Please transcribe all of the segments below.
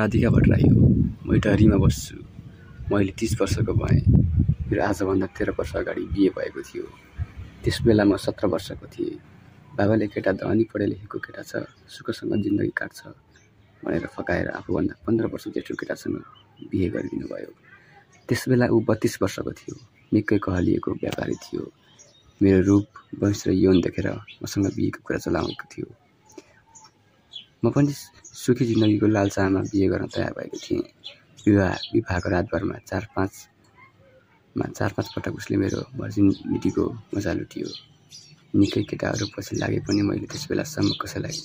राधिका भट्टराई हो म डरीमा बस्छु। म अहिले तिस वर्षको भएँ। मेरो आजभन्दा तेह्र वर्ष अगाडि बिहे भएको थियो। त्यस बेला म सत्र वर्षको थिएँ। बाबाले केटा धनी पढे लेखेको केटा छ सुखसँग जिन्दगी काट्छ भनेर फकाएर आफूभन्दा पन्ध्र वर्ष जेठो केटासँग बिहे गरिदिनु भयो त्यस बेला ऊ बत्तिस वर्षको थियो। निकै कहलिएको व्यापारी थियो। मेरो रूप वंश र यौन देखेर मसँग बिहेको कुरा चलाएको थियो। म पनि सुखी जिन्दगीको लालसामा बिहे गर्न तयार भएको थिएँ। विवाह विवाहको रातभरमा चार पाँचमा चार पाँच पटक उसले मेरो भर्जिनिटीको मजा लुटियो निकै केटाहरू पछि लागे पनि मैले त्यस बेलासम्म कसैलाई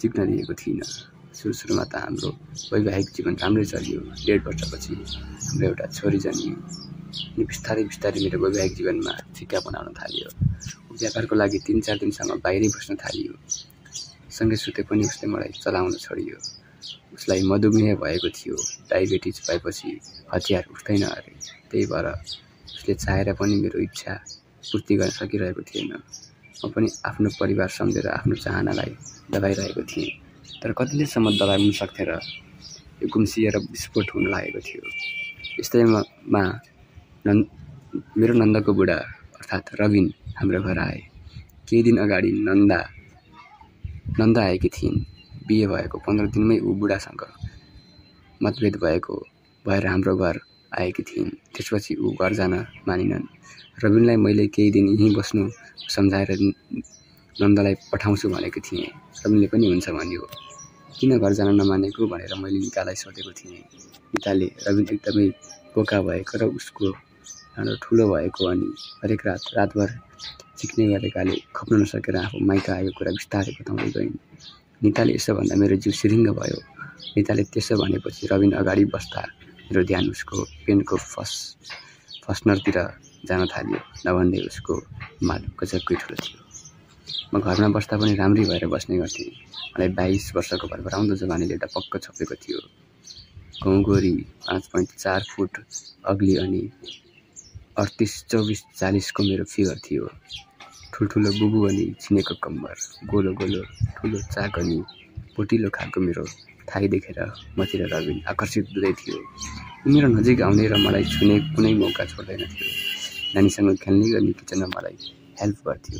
टिप्न दिएको थिइनँ। सुरु सुरुमा त हाम्रो वैवाहिक जीवन राम्रै चल्यो। डेढ वर्षपछि हाम्रो एउटा छोरी जन्मियो। अनि बिस्तारै बिस्तारै मेरो वैवाहिक जीवनमा फिका बनाउन थाल्यो। व्यापारको लागि तिन चार दिनसम्म बाहिरै बस्न थालियो। सँगै सुते पनि उसले मलाई चलाउन छोडियो। उसलाई मधुमेह भएको थियो डायबेटिज भएपछि हतियार उठ्दैन अरे। त्यही भएर उसले चाहेर पनि मेरो इच्छा पूर्ति गर्न सकिरहेको थिएन। म पनि आफ्नो परिवार सम्झेर आफ्नो चाहनालाई दबाइरहेको थिएँ। तर कतिलेसम्म दबाउनु सक्थेँ र यो गुम्सिएर विस्फोट हुन लागेको थियो। यस्तैमा नन् मेरो नन्दको बुढा अर्थात् रविन हाम्रो घर आए। केही दिन अगाडि नन्दा नन्दा आएकी थिइन्। बिहे भएको पन्ध्र दिनमै ऊ बुढासँग मतभेद भएको भएर हाम्रो घर आएकी थिइन्। त्यसपछि ऊ घर जान मानिनन्। रविनलाई मैले केही दिन यहीँ बस्नु सम्झाएर नन्दलाई पठाउँछु भनेको थिएँ। रविनले पनि हुन्छ भन्यो। किन घर जान नमानेको भनेर मैले नितालाई सोधेको थिएँ। निताले रविन एकदमै बोका भएको र उसको ठुलो भएको अनि हरेक रात रातभर चिक्ने गरेकाले खप्न नसकेर आफू माइत आएको कुरा बिस्तारै बताउँदै गइन्। निताले यसो भन्दा मेरो जिउ सिरिङ्ग भयो निताले त्यसो भनेपछि रविन अगाडि बस्दा मेरो ध्यान उसको पेनको फस फस्नरतिर जान थाल्यो। नभन्दै उसको माल गजबकै ठुलो थियो। म घरमा बस्दा पनि राम्रै भएर बस्ने गर्थेँ। मलाई बाइस वर्षको भरभराउँदो जवानीले डपक्क छोपेको थियो। गौँगोरी पाँच पोइन्ट चार फुट अग्ली अनि अडतिस चौबिस चालिसको मेरो फिगर थियो। ठुल्ठुलो बुबु अनि चिनेको कम्बर गोलो गोलो ठुलो चाक अनि पोटिलो खालको मेरो थाई देखेर मतिर रविन आकर्षित हुँदै थियो। मेरो नजिक आउने र मलाई छुने कुनै मौका छोड्दैन थियो। नानीसँग खेल्ने गर्ने किचनमा मलाई हेल्प गर्थ्यो।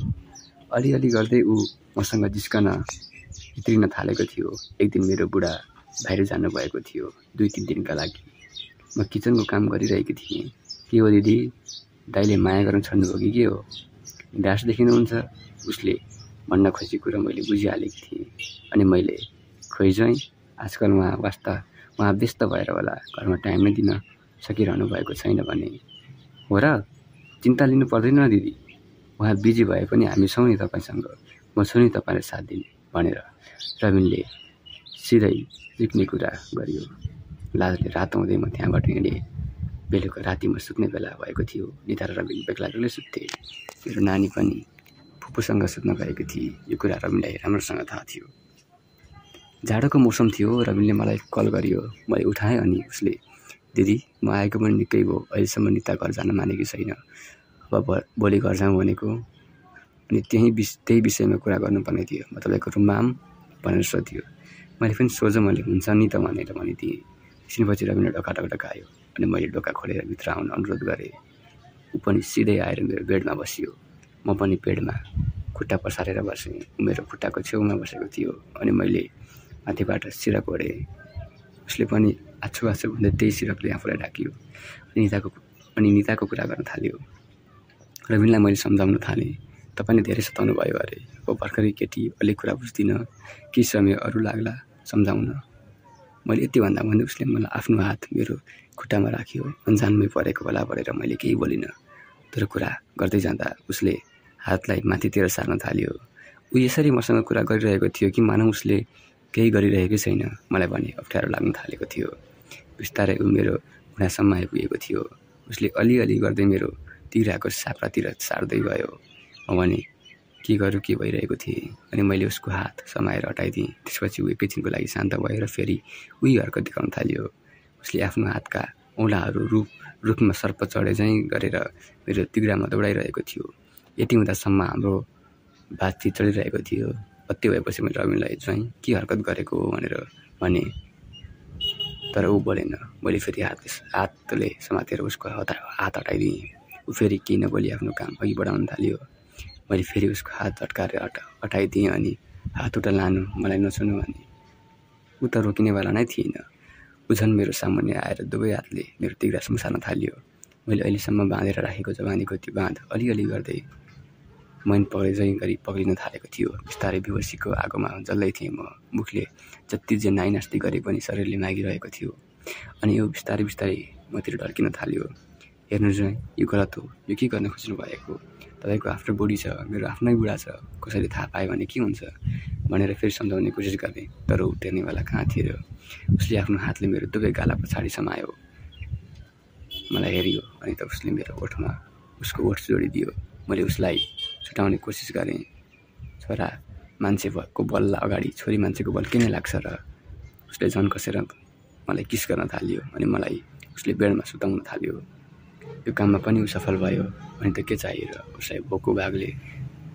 अलिअलि गर्दै ऊ मसँग जिस्कन भित्रिन थालेको थियो। एक दिन मेरो बुढा बाहिर जानुभएको थियो दुई तिन दिनका लागि। म किचनको काम गरिरहेकी थिएँ। के हो दिदी? दाइले माया गर्न छोड्नुभयो कि के हो? ढाँस देखिनुहुन्छ। उसले भन्न खोजेको कुरा मैले बुझिहालेको थिएँ अनि मैले खोइ जोइँ आजकल उहाँ वास्ता उहाँ व्यस्त भएर होला घरमा टाइम नै दिन सकिरहनु भएको छैन भने। हो र चिन्ता लिनु पर्दैन दिदी। उहाँ बिजी भए पनि हामी छौँ नि तपाईँसँग। म छु नि तपाईँलाई साथ दिने भनेर रविनले सिधै सिक्ने कुरा गरियो। लाजले राताउँदै म त्यहाँबाट हिँडेँ। बेलुका राति म सुत्ने बेला भएको थियो। निता र रविन बेग्ला बेग्लै सुत्थे। मेरो नानी पनि फुपूसँग सुत्न गएको थिए। यो कुरा रविनलाई राम्रोसँग थाहा थियो। जाडोको मौसम थियो। रविनले मलाई कल गरियो। मैले उठाएँ अनि उसले दिदी म आएको पनि निकै भयो। अहिलेसम्म निता घर जान मानेकी छैन। अब भोलि घर जाउँ भनेको। अनि त्यही विष त्यही विषयमा कुरा गर्नुपर्ने थियो। म तपाईँको रुममा आऊँ भनेर सोध्यो। मैले पनि सोझो मैले हुन्छ नि त भनेर भनिदिएँ। एकछिनपछि ढोका ढकढक आयो अनि मैले ढोका खोलेर भित्र आउन अनुरोध गरेँ। ऊ पनि सिधै आएर मेरो बेडमा बसियो। म पनि बेडमा खुट्टा पसारेर बसेँ। मेरो खुट्टाको छेउमा बसेको थियो अनि मैले माथिबाट सिरक ओढेँ। उसले पनि आछु आछु भन्दै त्यही सिरकले आफूलाई ढाकियो। अनि निताको अनि निताको कुरा गर्न थाल्यो। रविनलाई मैले सम्झाउन थालेँ। तपाईँले धेरै सताउनु भयो अरे। अब भर्खरै केटी अलिक कुरा बुझ्दिनँ। केही समय अरू लाग्ला सम्झाउन। मैले यति भन्दा भन्दै उसले मलाई आफ्नो हात मेरो खुट्टामा राख्यो। अन्जानमै परेको होला भनेर मैले केही बोलिनँ। तर कुरा गर्दै जाँदा उसले हातलाई माथितिर सार्न थाल्यो। ऊ यसरी मसँग कुरा गरिरहेको थियो कि मानव उसले केही गरिरहेकै छैन मलाई भने अप्ठ्यारो लाग्न थालेको थियो। बिस्तारै ऊ मेरो घुँडासम्म आइपुगेको थियो। उसले अलिअलि गर्दै मेरो तिराको साप्रातिर सार्दै गयो। म भने के गरौँ के भइरहेको थिएँ अनि मैले उसको हात समाएर हटाइदिएँ। त्यसपछि ऊ एकैछिनको लागि शान्त भएर फेरि उही हर्कत देखाउन थाल्यो। उसले आफ्नो हातका औँलाहरू रुख रुखमा सर्प चढे झैँ गरेर मेरो तिग्रामा दौडाइरहेको थियो। यति हुँदासम्म हाम्रो बातचित चलिरहेको थियो। कति भएपछि मैले रविनलाई चाहिँ के हरकत गरेको हो भनेर भने तर ऊ बोलेन। मैले फेरि हातले हातले समातेर उसको हता हात हटाइदिएँ। ऊ फेरि केही नबोली आफ्नो काम अघि बढाउन थाल्यो। मैले फेरि उसको हात झट्काएर हटा हटाइदिएँ अनि हात उता लानु मलाई नछुनु भने ऊ त रोकिनेवाला नै थिएन। ऊ झन् मेरो सामुन्ने आएर दुवै हातले मेरो तिग्रा सुम्सार्न थाल्यो। मैले अहिलेसम्म बाँधेर राखेको जवानीको त्यो बाँध अलिअलि गर्दै मैन पक्रिँदै गरी पक्रिन थालेको थियो। बिस्तारै बेहोसीको आगोमा जल्दै थिएँ म। मुखले जति जे नाइनास्ती गरे पनि शरीरले मागिरहेको थियो। अनि यो बिस्तारै बिस्तारै मतिर ढल्किन थाल्यो। हेर्नु चाहिँ यो गलत हो। यो के गर्न खोज्नु भएको तपाईँको आफ्नो बुढी छ मेरो आफ्नै बुढा छ कसैले थाहा पायो भने के हुन्छ भनेर फेरि सम्झाउने कोसिस गरेँ तर ऊ टेर्नेवाला कहाँ थियो उसले आफ्नो हातले मेरो दुवै गाला पछाडि समायो। मलाई हेऱ्यो अनि त उसले मेरो ओठमा उसको ओठ जोडिदियो। मैले उसलाई छुटाउने कोसिस गरेँ। छोरा मान्छे भएको बल अगाडि छोरी मान्छेको बल किन लाग्छ र? उसले झन् कसेर मलाई किस गर्न थाल्यो अनि मलाई उसले बेडमा सुताउन थाल्यो। यो काममा पनि ऊ सफल भयो अनि त के चाहियो र उसलाई भोको भागले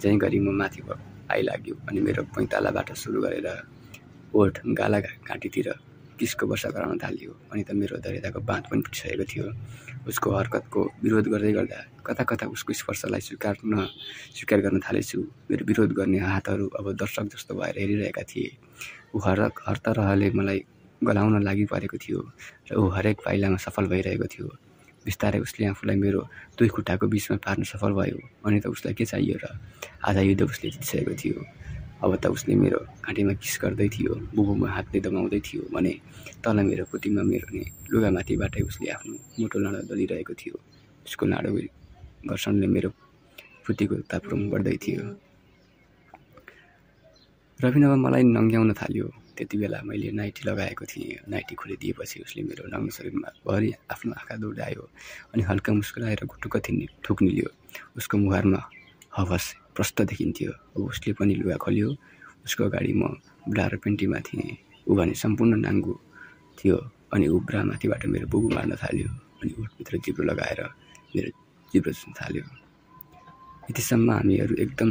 चाहिँ गरी म माथि आइलाग्यो अनि मेरो पैँतालाबाट सुरु गरेर ओठ गाला घाँटीतिर किसको वर्षा गराउन थाल्यो अनि त मेरो धैर्यताको बाँध पनि फुटिसकेको थियो। उसको हरकतको विरोध गर्दै गर्दा कता कता उसको स्पर्शलाई स्वीकार्न स्वीकार गर्न थालेछु। मेरो विरोध गर्ने हातहरू अब दर्शक जस्तो भएर हेरिरहेका थिए। ऊ हर हर तरहले मलाई गलाउन लागि परेको थियो र ऊ हरेक पाइलामा सफल भइरहेको थियो। बिस्तारै उसले आफूलाई मेरो दुई खुट्टाको बिचमा पार्न सफल भयो अनि त उसलाई के चाहियो र आधा युद्ध उसले जितिसकेको थियो। अब त उसले मेरो घाँटीमा किस गर्दै थियो बुबुमा हातले दबाउँदै थियो भने तल मेरो कुटीमा मेरो नि लुगामाथिबाटै उसले आफ्नो मोटो लाडो दलिरहेको थियो। उसको लाडो घर्षणले मेरो फुटीको तापक्रम बढ्दै थियो। रविनव मलाई नङ्ग्याउन थाल्यो। त्यति बेला मैले नाइटी लगाएको थिएँ। नाइटी खोलिदिएपछि उसले मेरो नग्न शरीरमा भरि आफ्नो आँखा दौडायो अनि हल्का मुस्कुराएर घुटुक्क थिन्ने थुक्निल्यो उसको मुहारमा हवस प्रष्ट देखिन्थ्यो। उसले पनि लुगा खोल्यो। उसको अगाडि म ब्रा र पेन्टीमा थिएँ। ऊ भने सम्पूर्ण नाङ्गो थियो अनि ऊ ब्रामाथिबाट मेरो बुबु मार्न थाल्यो अनि उठभित्र जिब्रो लगाएर मेरो जिब्रो छुन थाल्यो। यतिसम्म हामीहरू एकदम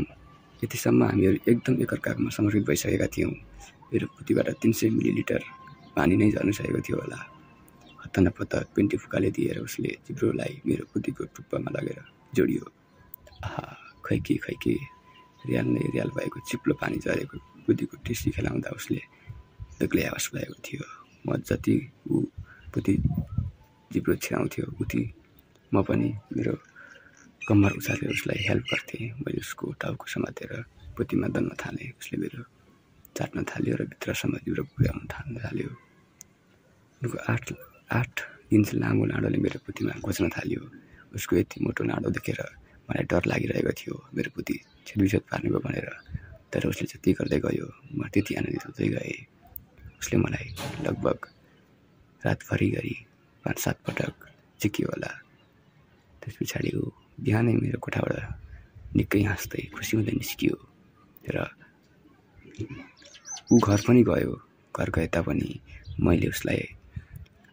यतिसम्म हामीहरू एकदम एकअर्कामा समर्पित भइसकेका थियौँ। मेरो पुतीबाट तिन सय मिलिलिटर पानी नै झर्नु थियो होला। हत्ता पेन्टी फुकाले दिएर उसले जिब्रोलाई मेरो पुतीको टुप्पामा लगेर जोडियो। आहा खै के खै के रियाल नै रियाल भएको चिप्लो पानी झरेको बुद्धीको टेस्टी खेलाउँदा उसले एक्लै आवाज भएको थियो। म जति ऊ पुति जिब्रो छिराउँथ्यो उति म पनि मेरो कम्मर उचालेर उसलाई हेल्प गर्थेँ। मैले उसको टाउको समातेर पुतीमा दल्न थालेँ। उसले मेरो चाट्न थाल्यो र भित्रसम्म जिब्रो पुर्याउन थाल्न थाल्यो। उनको आठ आठ इन्च लामो लाडोले मेरो पुतीमा घोच्न थाल्यो। उसको यति मोटो लाडो देखेर मलाई डर लागिरहेको थियो मेरो बुद्धि छेदविछेद पार्ने भयो भनेर। तर उसले जति गर्दै गयो म त्यति आनन्दित हुँदै गएँ। उसले मलाई लगभग रातभरि गरी पाँच सात पटक चिक्यो होला। त्यस पछाडि ऊ बिहानै मेरो कोठाबाट निकै हाँस्दै खुसी हुँदै निस्कियो र ऊ घर पनि गयो। घर गए तापनि मैले उसलाई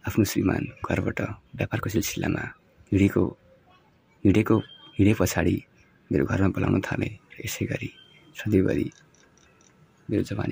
आफ्नो श्रीमान घरबाट व्यापारको सिलसिलामा हिँडेको हिँडेको हिँडे पछाडि मेरो घरमा बोलाउन थालेँ। र यसै गरी सधैँभरि मेरो जवानी